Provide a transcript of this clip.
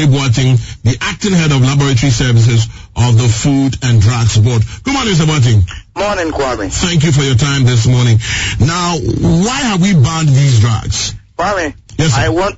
Kwame Boateng, the acting head of laboratory services of the Food and Drugs Board. Good morning, Mr. Boateng. Morning, Kwame. Thank you for your time this morning. Now, why have we banned these drugs? Kwame, Yes, sir. I want